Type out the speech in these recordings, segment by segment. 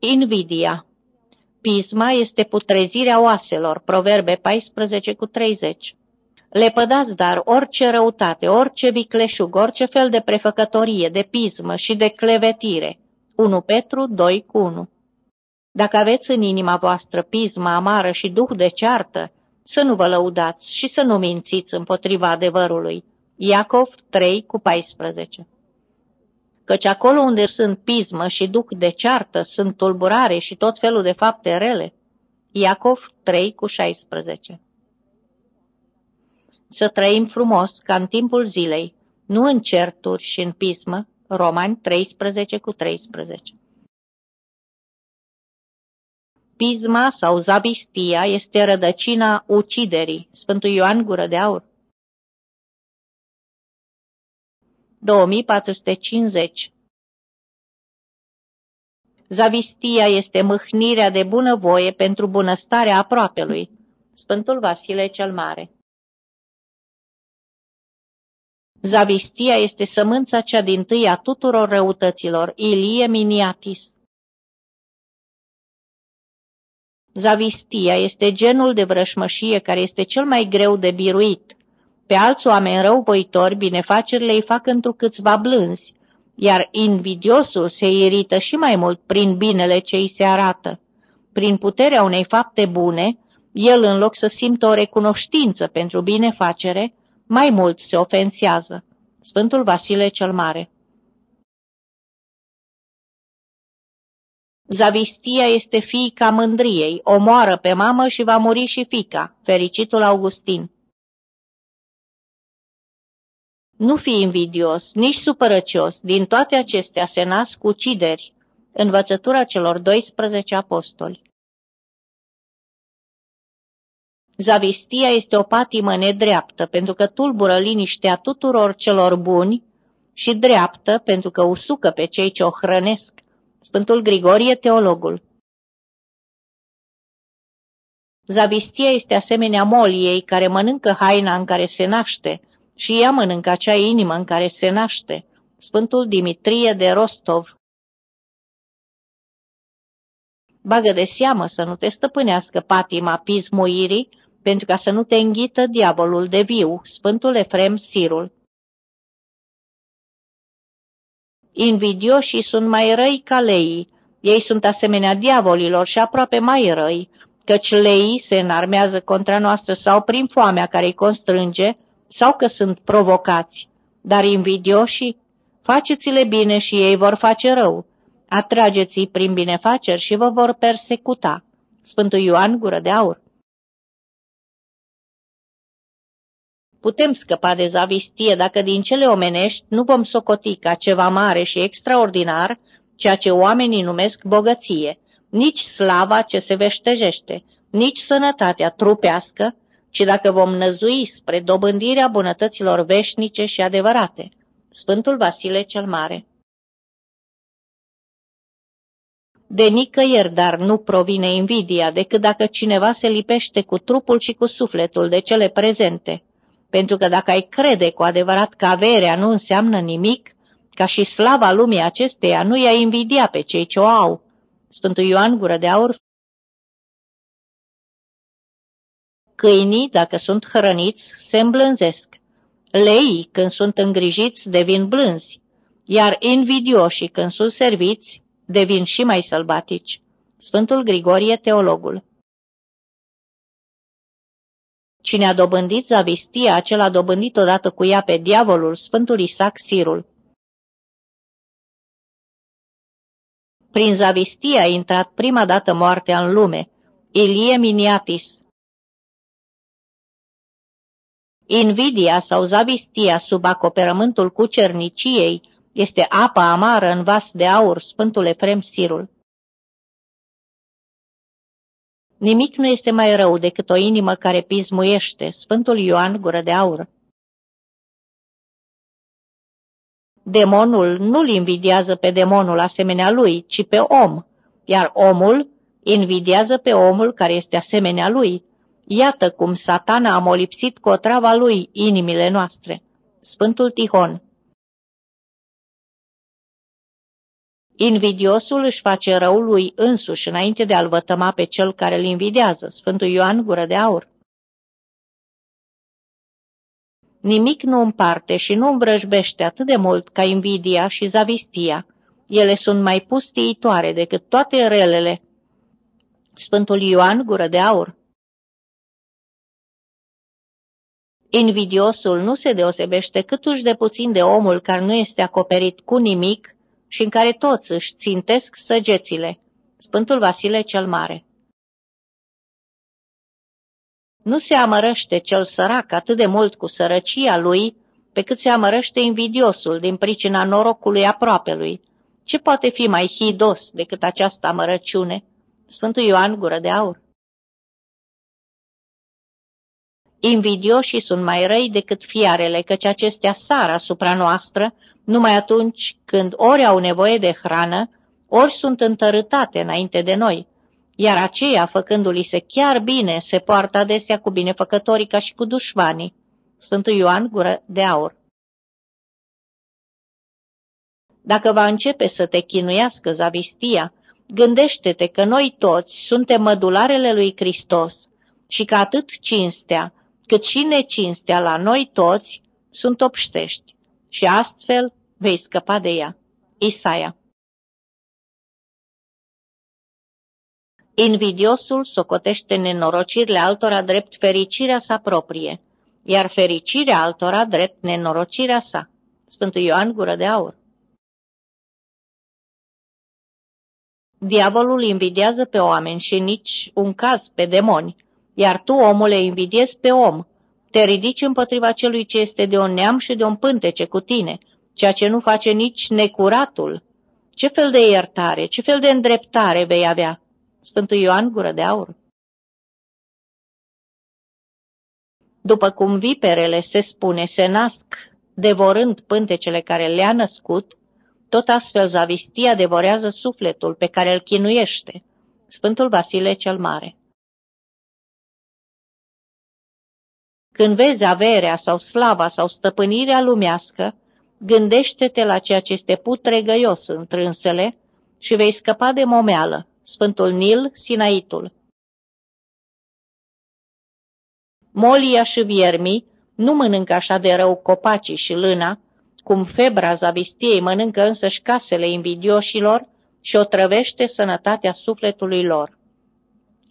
Invidia Pisma este putrezirea oaselor, Proverbe 14 cu 30. Lepădați dar orice răutate, orice vicleșug, orice fel de prefăcătorie, de pismă și de clevetire. 1 Petru 2 cu 1 Dacă aveți în inima voastră pismă amară și duh de ceartă, să nu vă lăudați și să nu mințiți împotriva adevărului. Iacov 3 cu 14 Căci acolo unde sunt pismă și duc de ceartă, sunt tulburare și tot felul de fapte rele. Iacov 3 cu 16 Să trăim frumos ca în timpul zilei, nu în certuri și în pismă, Romani 13 cu 13 Pisma sau zavistia este rădăcina uciderii. Sfântul Ioan Gură de Aur. 2450 Zavistia este mâhnirea de bunăvoie pentru bunăstarea aproapelui. Sfântul Vasile cel Mare Zavistia este sămânța cea din tâi a tuturor răutăților, Ilie Miniatis. Zavistia este genul de vrășmășie care este cel mai greu de biruit. Pe alți oameni răuvoitori, binefacerile îi fac într câțiva blânzi, iar invidiosul se irită și mai mult prin binele ce îi se arată. Prin puterea unei fapte bune, el, în loc să simtă o recunoștință pentru binefacere, mai mult se ofensează. Sfântul Vasile cel Mare Zavistia este fiica mândriei, omoară pe mamă și va muri și fica, fericitul Augustin. Nu fi invidios, nici supărăcios, din toate acestea se nasc ucideri, învățătura celor 12 apostoli. Zavistia este o patimă nedreaptă, pentru că tulbură liniștea tuturor celor buni și dreaptă, pentru că usucă pe cei ce o hrănesc. Sfântul Grigorie, teologul Zavistia este asemenea moliei care mănâncă haina în care se naște și ea mănâncă acea inimă în care se naște. Sfântul Dimitrie de Rostov Bagă de seamă să nu te stăpânească patima pismuirii, pentru ca să nu te înghită diavolul de viu, Sfântul Efrem Sirul. Invidioșii sunt mai răi ca leii, ei sunt asemenea diavolilor și aproape mai răi, căci leii se înarmează contra noastră sau prin foamea care îi constrânge, sau că sunt provocați, dar invidioșii, faceți-le bine și ei vor face rău, atrageți-i prin binefaceri și vă vor persecuta. Sfântul Ioan Gură de Aur. Putem scăpa de zavistie dacă din cele omenești nu vom socoti ca ceva mare și extraordinar ceea ce oamenii numesc bogăție, nici slava ce se veștejește, nici sănătatea trupească, ci dacă vom năzui spre dobândirea bunătăților veșnice și adevărate. Sfântul Vasile cel Mare De nicăieri, dar nu provine invidia, decât dacă cineva se lipește cu trupul și cu sufletul de cele prezente, pentru că dacă ai crede cu adevărat că averea nu înseamnă nimic, ca și slava lumii acesteia nu i-a invidia pe cei ce o au. Sfântul Ioan Gură de Aur Câinii, dacă sunt hrăniți, se îmblânzesc. Leii, când sunt îngrijiți, devin blânzi, iar invidioșii, când sunt serviți, devin și mai sălbatici. Sfântul Grigorie, teologul Cine a dobândit zavistia, acela a dobândit odată cu ea pe diavolul, Sfântul Isaac Sirul. Prin zavistia a intrat prima dată moartea în lume, Ilie Miniatis. Invidia sau zavistia sub acoperământul cucerniciei este apa amară în vas de aur, Sfântul Efrem Sirul. Nimic nu este mai rău decât o inimă care pismuiește, Sfântul Ioan Gură de Aur. Demonul nu-l invidiază pe demonul asemenea lui, ci pe om, iar omul invidiază pe omul care este asemenea lui. Iată cum satana a molipsit cu otrava lui inimile noastre. Sfântul Tihon Invidiosul își face răul lui însuși înainte de a-l vătăma pe cel care îl invidiază. Sfântul Ioan Gură de Aur. Nimic nu împarte și nu îmbrăjbește atât de mult ca invidia și zavistia. Ele sunt mai pustiitoare decât toate relele. Sfântul Ioan Gură de Aur. Invidiosul nu se deosebește câtuși de puțin de omul care nu este acoperit cu nimic și în care toți își țintesc săgețile. Sfântul Vasile cel Mare Nu se amărăște cel sărac atât de mult cu sărăcia lui, pe cât se amărăște invidiosul din pricina norocului aproapelui. Ce poate fi mai hidos decât această amărăciune? Sfântul Ioan Gură de Aur Invidioșii sunt mai răi decât fiarele, căci acestea sar asupra noastră numai atunci când ori au nevoie de hrană, ori sunt întărâtate înainte de noi, iar aceia, făcându-li se chiar bine, se poartă adesea cu binefăcătorii ca și cu dușmanii. Sfântul Ioan Gură de Aur Dacă va începe să te chinuiască zavistia, gândește-te că noi toți suntem mădularele lui Hristos și că atât cinstea, cât și necinstea la noi toți sunt obștești și astfel vei scăpa de ea. Isaia Invidiosul socotește nenorocirile altora drept fericirea sa proprie, iar fericirea altora drept nenorocirea sa. Sfântul Ioan Gură de Aur Diavolul invidiază pe oameni și nici un caz pe demoni, iar tu, omule, invidiezi pe om. Te ridici împotriva celui ce este de un neam și de un pântece cu tine, ceea ce nu face nici necuratul. Ce fel de iertare, ce fel de îndreptare vei avea? Sfântul Ioan Gură de Aur După cum viperele, se spune, se nasc devorând pântecele care le-a născut, tot astfel zavistia devorează sufletul pe care îl chinuiește. Sfântul Vasile cel Mare Când vezi averea sau slava sau stăpânirea lumească, gândește-te la ceea ce este putregăios întrânsele și vei scăpa de momeală. Sfântul Nil, Sinaitul Molia și viermii nu mănâncă așa de rău copacii și lâna, cum febra zavistiei mănâncă însăși casele invidioșilor și o trăvește sănătatea sufletului lor.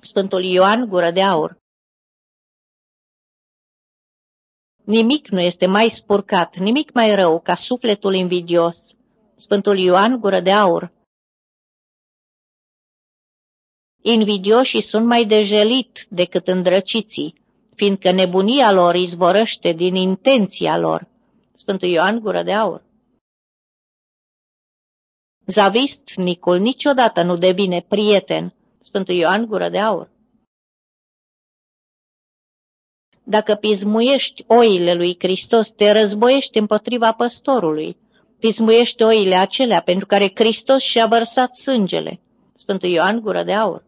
Sfântul Ioan Gură de Aur Nimic nu este mai spurcat, nimic mai rău ca sufletul invidios. Sfântul Ioan Gură de Aur Invidioșii sunt mai dejelit decât îndrăciții, fiindcă nebunia lor izvorăște din intenția lor. Sfântul Ioan Gură de Aur Zavistnicul niciodată nu devine prieten. Sfântul Ioan Gură de Aur Dacă pismuiești oile lui Hristos, te războiești împotriva păstorului. Pismuiești oile acelea pentru care Hristos și-a vărsat sângele. Sfântul Ioan Gură de Aur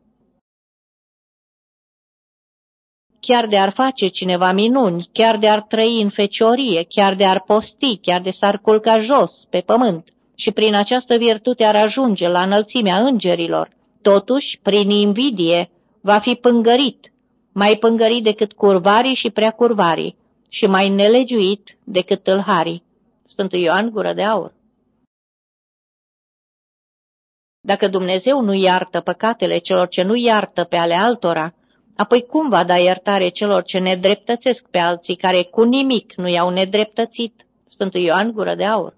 Chiar de ar face cineva minuni, chiar de ar trăi în feciorie, chiar de ar posti, chiar de s-ar culca jos pe pământ și prin această virtute ar ajunge la înălțimea îngerilor, totuși, prin invidie, va fi pângărit mai pângărit decât curvarii și prea curvarii și mai nelegiuit decât tâlharii. Sfântul Ioan Gură de Aur Dacă Dumnezeu nu iartă păcatele celor ce nu iartă pe ale altora, apoi cum va da iertare celor ce nedreptățesc pe alții care cu nimic nu i-au nedreptățit? Sfântul Ioan Gură de Aur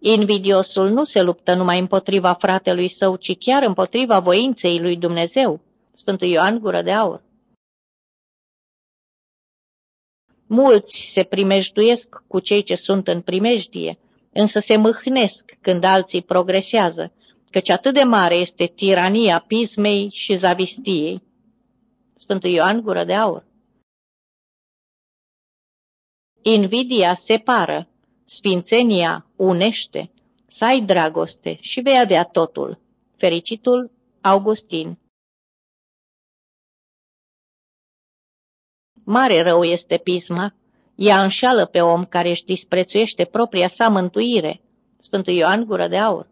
Invidiosul nu se luptă numai împotriva fratelui său, ci chiar împotriva voinței lui Dumnezeu. Sfântul Ioan Gură de Aur Mulți se primejduiesc cu cei ce sunt în primejdie, însă se mâhnesc când alții progresează, căci atât de mare este tirania pismei și zavistiei. Sfântul Ioan Gură de Aur Invidia separă, Sfințenia unește, să ai dragoste și vei avea totul. Fericitul Augustin Mare rău este pisma, ea înșală pe om care își disprețuiește propria sa mântuire. Sfântul Ioan Gură de Aur.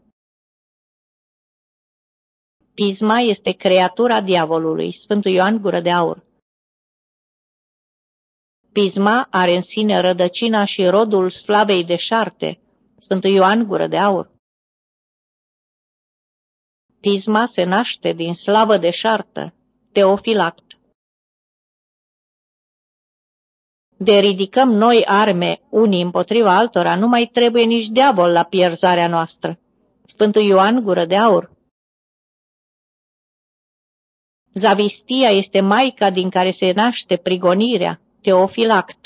Pisma este creatura diavolului, Sfântul Ioan Gură de Aur. Pisma are în sine rădăcina și rodul slavei de șarte, Sfântul Ioan Gură de Aur. Pisma se naște din slavă de șartă, Teofilact. De ridicăm noi arme unii împotriva altora, nu mai trebuie nici diavol la pierzarea noastră. Sfântul Ioan Gură de Aur. Zavistia este maica din care se naște prigonirea, teofilact.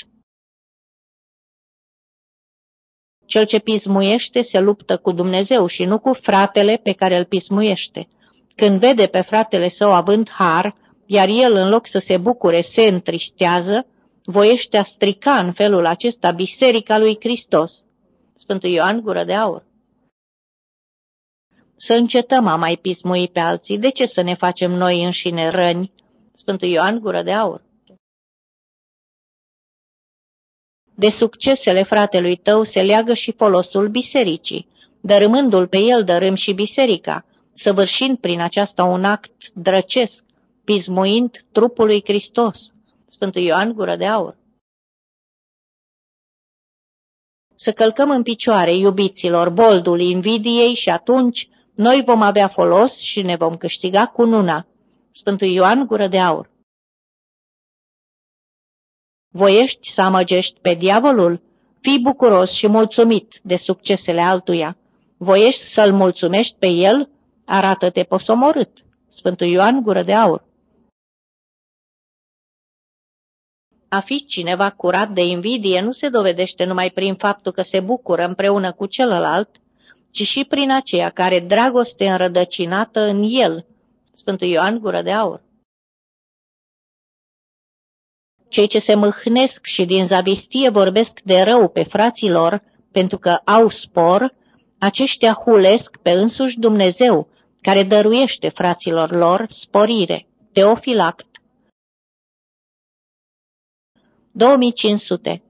Cel ce pismuiește se luptă cu Dumnezeu și nu cu fratele pe care îl pismuiește. Când vede pe fratele său având har, iar el în loc să se bucure se întristează, voiește a strica în felul acesta Biserica lui Hristos. Sfântul Ioan Gură de Aur Să încetăm a mai pismui pe alții, de ce să ne facem noi înșine răni? Sfântul Ioan Gură de Aur De succesele fratelui tău se leagă și folosul bisericii. Dărâmându-l pe el, dărâm și biserica, săvârșind prin aceasta un act drăcesc, pismuind trupul lui Hristos. Sfântul Ioan Gură de Aur. Să călcăm în picioare, iubiților, boldul invidiei și atunci noi vom avea folos și ne vom câștiga cu nuna. Sfântul Ioan Gură de Aur. Voiești să amăgești pe diavolul? Fii bucuros și mulțumit de succesele altuia. Voiești să-l mulțumești pe el? Arată-te posomorât. Sfântul Ioan Gură de Aur. A fi cineva curat de invidie nu se dovedește numai prin faptul că se bucură împreună cu celălalt, ci și prin aceea care dragoste înrădăcinată în el. Sfântul Ioan Gură de Aur. Cei ce se mâhnesc și din zavistie vorbesc de rău pe fraților pentru că au spor, aceștia hulesc pe însuși Dumnezeu, care dăruiește fraților lor sporire. Teofilact 2500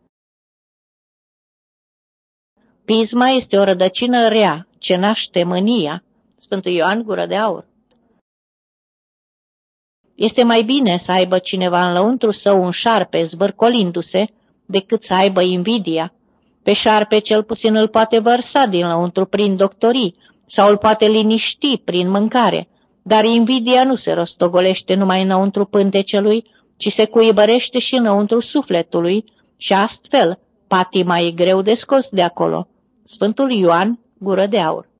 Pisma este o rădăcină rea, ce naște mânia. Sfântul Ioan Gură de Aur Este mai bine să aibă cineva în lăuntru său un șarpe zvârcolindu-se, decât să aibă invidia. Pe șarpe cel puțin îl poate vărsa din lăuntru prin doctorii sau îl poate liniști prin mâncare, dar invidia nu se rostogolește numai înăuntru pântecelui, ci se cuibărește și înăuntru sufletului și astfel patima e greu de scos de acolo. Sfântul Ioan, gură de aur.